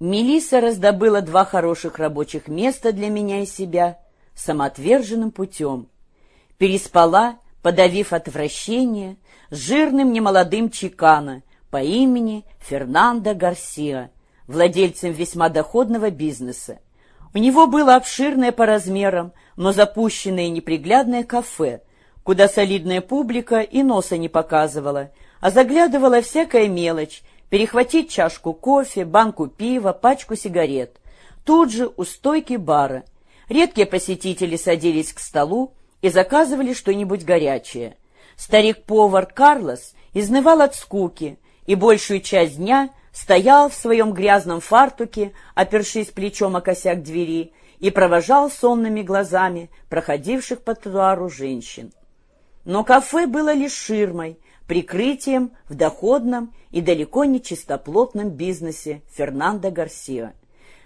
Мелисса раздобыла два хороших рабочих места для меня и себя самоотверженным путем. Переспала, подавив отвращение, с жирным немолодым чекана по имени Фернандо Гарсиа, владельцем весьма доходного бизнеса. У него было обширное по размерам, но запущенное и неприглядное кафе, куда солидная публика и носа не показывала, а заглядывала всякая мелочь, перехватить чашку кофе, банку пива, пачку сигарет. Тут же у стойки бара. Редкие посетители садились к столу и заказывали что-нибудь горячее. Старик-повар Карлос изнывал от скуки и большую часть дня стоял в своем грязном фартуке, опершись плечом о косяк двери, и провожал сонными глазами проходивших по тротуару женщин. Но кафе было лишь ширмой, прикрытием в доходном и далеко не чистоплотном бизнесе Фернандо Гарсио.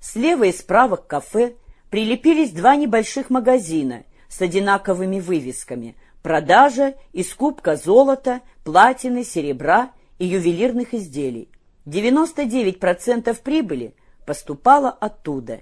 Слева и справа к кафе прилепились два небольших магазина с одинаковыми вывесками «Продажа и скупка золота, платины, серебра и ювелирных изделий». 99% прибыли поступало оттуда.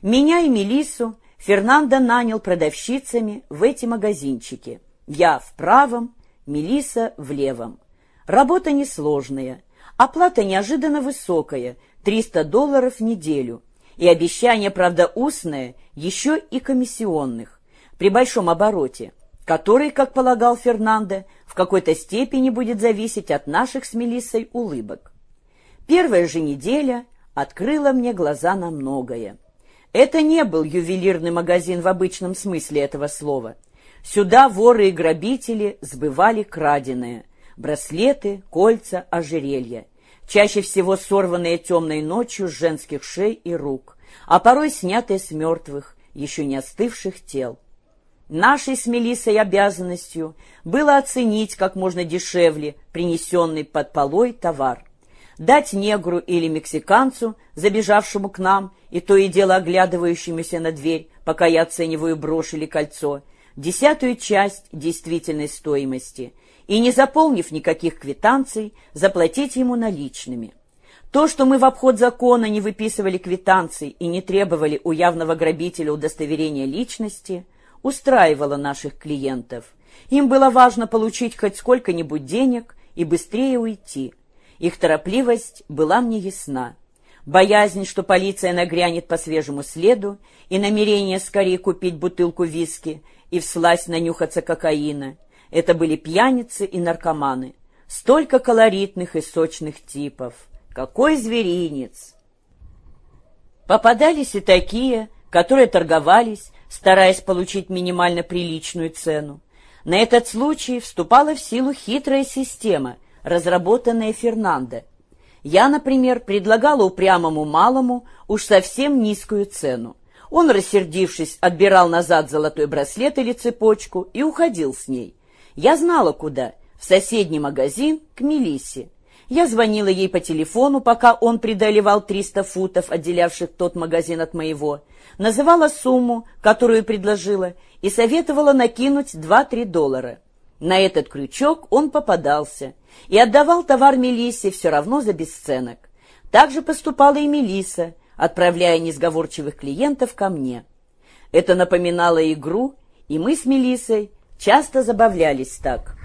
Меня и Мелиссу Фернандо нанял продавщицами в эти магазинчики. Я в правом, Мелиса в левом. Работа несложная, оплата неожиданно высокая, 300 долларов в неделю. И обещание, правда, устное, еще и комиссионных, при большом обороте, который, как полагал Фернандо, в какой-то степени будет зависеть от наших с Мелиссой улыбок. Первая же неделя открыла мне глаза на многое. Это не был ювелирный магазин в обычном смысле этого слова – Сюда воры и грабители сбывали краденое — браслеты, кольца, ожерелья, чаще всего сорванные темной ночью с женских шей и рук, а порой снятые с мертвых, еще не остывших тел. Нашей с Мелиссой обязанностью было оценить как можно дешевле принесенный под полой товар, дать негру или мексиканцу, забежавшему к нам и то и дело оглядывающемуся на дверь, пока я оцениваю брошь или кольцо, десятую часть действительной стоимости и, не заполнив никаких квитанций, заплатить ему наличными. То, что мы в обход закона не выписывали квитанций и не требовали у явного грабителя удостоверения личности, устраивало наших клиентов. Им было важно получить хоть сколько-нибудь денег и быстрее уйти. Их торопливость была мне ясна. Боязнь, что полиция нагрянет по свежему следу, и намерение скорее купить бутылку виски и всласть нанюхаться кокаина. Это были пьяницы и наркоманы. Столько колоритных и сочных типов. Какой зверинец! Попадались и такие, которые торговались, стараясь получить минимально приличную цену. На этот случай вступала в силу хитрая система, разработанная Фернандо. Я, например, предлагала упрямому малому уж совсем низкую цену. Он, рассердившись, отбирал назад золотой браслет или цепочку и уходил с ней. Я знала, куда. В соседний магазин, к Мелиссе. Я звонила ей по телефону, пока он преодолевал 300 футов, отделявших тот магазин от моего, называла сумму, которую предложила, и советовала накинуть 2-3 доллара. На этот крючок он попадался и отдавал товар Мелиссе все равно за бесценок. Так же поступала и Мелисса, отправляя несговорчивых клиентов ко мне. Это напоминало игру, и мы с Мелиссой часто забавлялись так.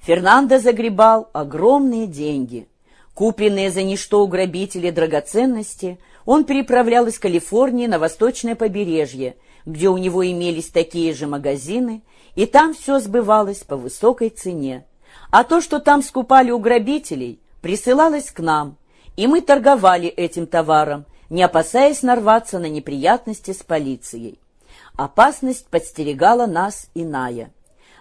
Фернандо загребал огромные деньги. Купленные за ничто у грабителей драгоценности, он переправлял из Калифорнии на восточное побережье, где у него имелись такие же магазины, и там все сбывалось по высокой цене. А то, что там скупали у грабителей, присылалось к нам, и мы торговали этим товаром, не опасаясь нарваться на неприятности с полицией. Опасность подстерегала нас иная.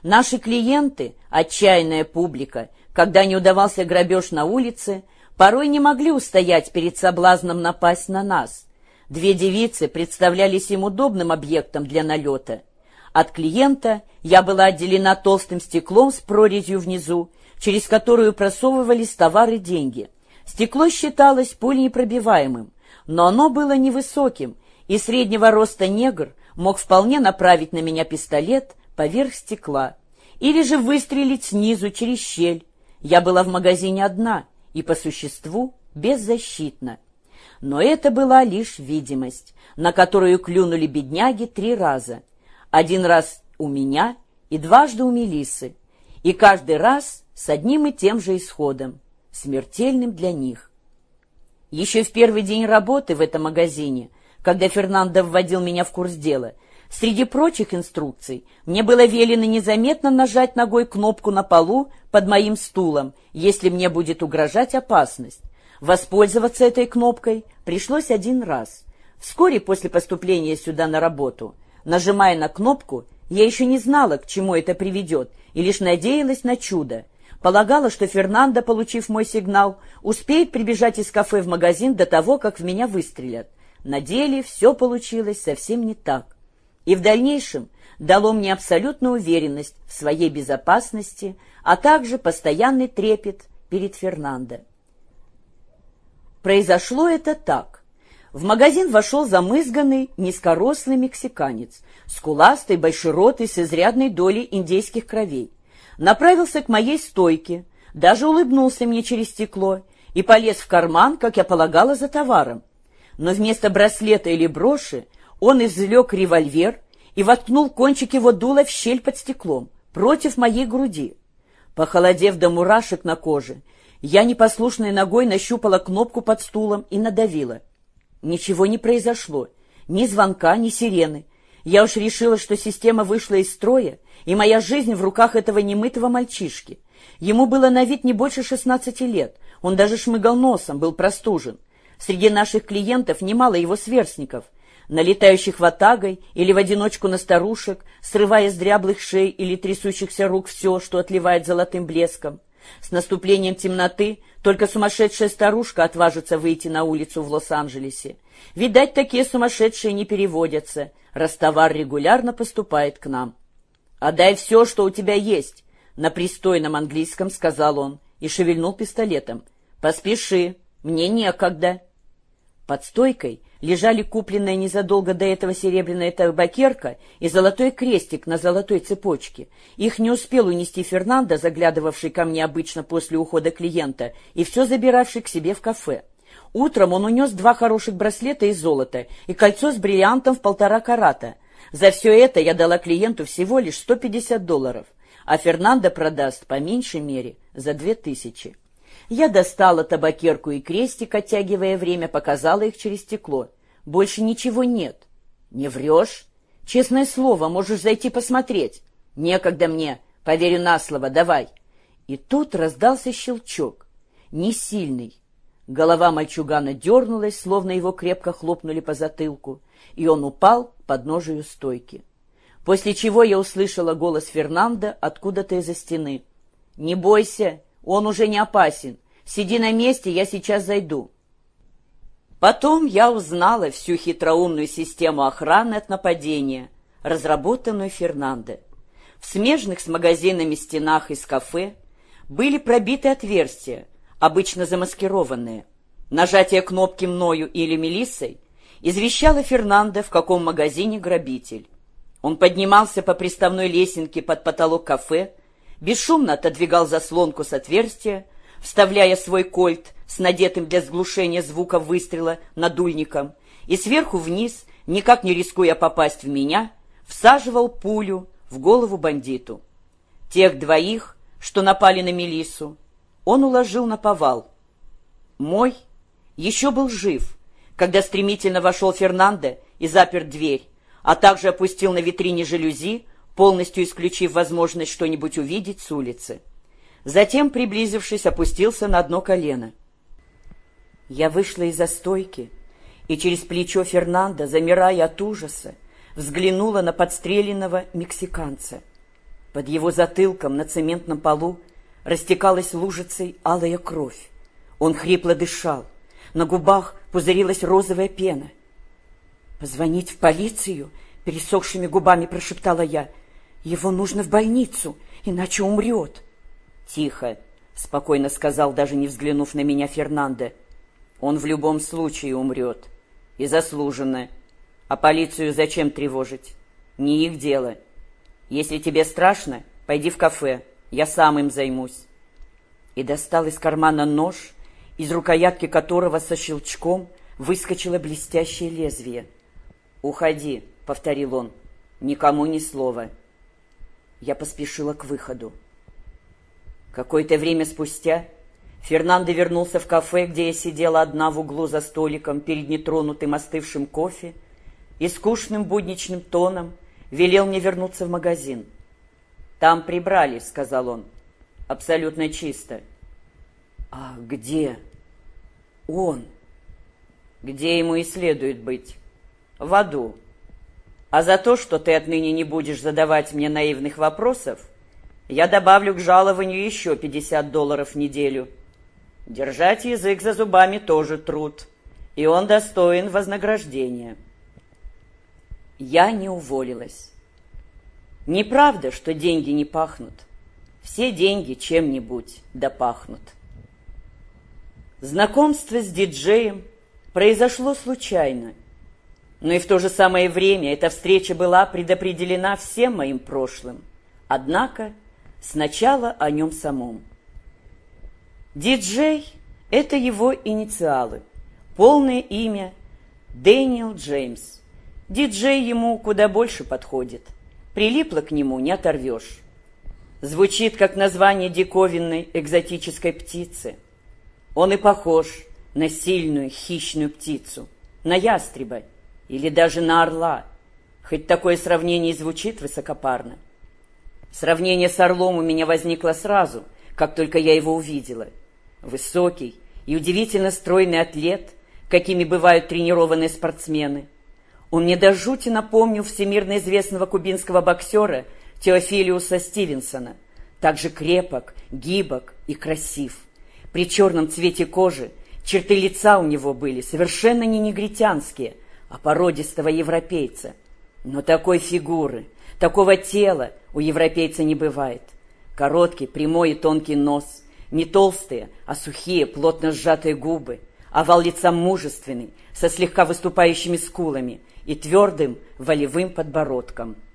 Наши клиенты, отчаянная публика, когда не удавался грабеж на улице, порой не могли устоять перед соблазном напасть на нас. Две девицы представлялись им удобным объектом для налета. От клиента я была отделена толстым стеклом с прорезью внизу, через которую просовывались товары деньги. Стекло считалось пуленепробиваемым, но оно было невысоким, и среднего роста негр мог вполне направить на меня пистолет поверх стекла или же выстрелить снизу через щель. Я была в магазине одна и, по существу, беззащитна. Но это была лишь видимость, на которую клюнули бедняги три раза. Один раз у меня и дважды у Мелисы, и каждый раз с одним и тем же исходом, смертельным для них. Еще в первый день работы в этом магазине, когда Фернандо вводил меня в курс дела, среди прочих инструкций мне было велено незаметно нажать ногой кнопку на полу под моим стулом, если мне будет угрожать опасность. Воспользоваться этой кнопкой пришлось один раз. Вскоре после поступления сюда на работу, нажимая на кнопку, я еще не знала, к чему это приведет, и лишь надеялась на чудо. Полагала, что Фернандо, получив мой сигнал, успеет прибежать из кафе в магазин до того, как в меня выстрелят. На деле все получилось совсем не так. И в дальнейшем дало мне абсолютную уверенность в своей безопасности, а также постоянный трепет перед Фернандо. Произошло это так. В магазин вошел замызганный, низкорослый мексиканец, скуластый, большеротый, с изрядной долей индейских кровей. Направился к моей стойке, даже улыбнулся мне через стекло и полез в карман, как я полагала, за товаром. Но вместо браслета или броши он извлек револьвер и воткнул кончик его дула в щель под стеклом, против моей груди. Похолодев до мурашек на коже, я непослушной ногой нащупала кнопку под стулом и надавила. Ничего не произошло. Ни звонка, ни сирены. Я уж решила, что система вышла из строя, и моя жизнь в руках этого немытого мальчишки. Ему было на вид не больше шестнадцати лет. Он даже шмыгал носом, был простужен. Среди наших клиентов немало его сверстников, налетающих ватагой или в одиночку на старушек, срывая с дряблых шей или трясущихся рук все, что отливает золотым блеском. С наступлением темноты только сумасшедшая старушка отважится выйти на улицу в Лос-Анджелесе. Видать, такие сумасшедшие не переводятся, раз товар регулярно поступает к нам. «Отдай все, что у тебя есть», — на пристойном английском сказал он и шевельнул пистолетом. «Поспеши, мне некогда». Под стойкой лежали купленная незадолго до этого серебряная табакерка и золотой крестик на золотой цепочке. Их не успел унести Фернандо, заглядывавший ко мне обычно после ухода клиента, и все забиравший к себе в кафе. Утром он унес два хороших браслета из золота и кольцо с бриллиантом в полтора карата. За все это я дала клиенту всего лишь 150 долларов, а Фернандо продаст по меньшей мере за две тысячи. Я достала табакерку и крестик, оттягивая время, показала их через стекло. Больше ничего нет. Не врешь? Честное слово, можешь зайти посмотреть. Некогда мне, поверю на слово, давай. И тут раздался щелчок. Не сильный. Голова мальчугана дернулась, словно его крепко хлопнули по затылку, и он упал под ножию стойки. После чего я услышала голос Фернанда откуда-то из-за стены. «Не бойся, он уже не опасен. Сиди на месте, я сейчас зайду». Потом я узнала всю хитроумную систему охраны от нападения, разработанную Фернандо. В смежных с магазинами стенах из кафе были пробиты отверстия, обычно замаскированные. Нажатие кнопки мною или Мелиссой извещало Фернандо, в каком магазине грабитель. Он поднимался по приставной лесенке под потолок кафе, бесшумно отодвигал заслонку с отверстия, вставляя свой кольт с надетым для сглушения звука выстрела надульником, и сверху вниз, никак не рискуя попасть в меня, всаживал пулю в голову бандиту. Тех двоих, что напали на Мелиссу, он уложил на повал. Мой еще был жив, когда стремительно вошел Фернандо и запер дверь, а также опустил на витрине жалюзи, полностью исключив возможность что-нибудь увидеть с улицы. Затем, приблизившись, опустился на одно колено. Я вышла из-за стойки и через плечо Фернандо, замирая от ужаса, взглянула на подстреленного мексиканца. Под его затылком на цементном полу растекалась лужицей алая кровь. Он хрипло дышал. На губах пузырилась розовая пена. «Позвонить в полицию?» — пересохшими губами прошептала я — его нужно в больницу, иначе умрет. Тихо, спокойно сказал, даже не взглянув на меня Фернандо. Он в любом случае умрет. И заслуженно. А полицию зачем тревожить? Не их дело. Если тебе страшно, пойди в кафе. Я сам им займусь. И достал из кармана нож из рукоятки которого со щелчком выскочило блестящее лезвие. «Уходи», — повторил он, — «никому ни слова». Я поспешила к выходу. Какое-то время спустя Фернандо вернулся в кафе, где я сидела одна в углу за столиком перед нетронутым остывшим кофе и скучным будничным тоном велел мне вернуться в магазин. «Там прибрали», — сказал он. «Абсолютно чисто». «А где?» «Он». «Где ему и следует быть?» «В аду». «А за то, что ты отныне не будешь задавать мне наивных вопросов, я добавлю к жалованию еще 50 долларов в неделю». Держать язык за зубами тоже труд, и он достоин вознаграждения. Я не уволилась. Неправда, что деньги не пахнут. Все деньги чем-нибудь да пахнут. Знакомство с диджеем произошло случайно, но и в то же самое время эта встреча была предопределена всем моим прошлым. Однако сначала о нем самом. Диджей – это его инициалы. Полное имя – Дэниел Джеймс. Диджей ему куда больше подходит. Прилипло к нему не оторвешь. Звучит как название диковинной экзотической птицы. Он и похож на сильную хищную птицу, на ястреба или даже на орла, хоть такое сравнение и звучит высокопарно. Сравнение с орлом у меня возникло сразу, как только я его увидела – Высокий и удивительно стройный атлет, какими бывают тренированные спортсмены. Он мне до жути напомнил всемирно известного кубинского боксера Теофилиуса Стивенсона, также крепок, гибок и красив. При черном цвете кожи черты лица у него были совершенно не негритянские, а породистого европейца. Но такой фигуры, такого тела у европейца не бывает. Короткий, прямой и тонкий нос – не толстые, а сухие, плотно сжатые губы, овал лица мужественный, со слегка выступающими скулами и твердым волевым подбородком –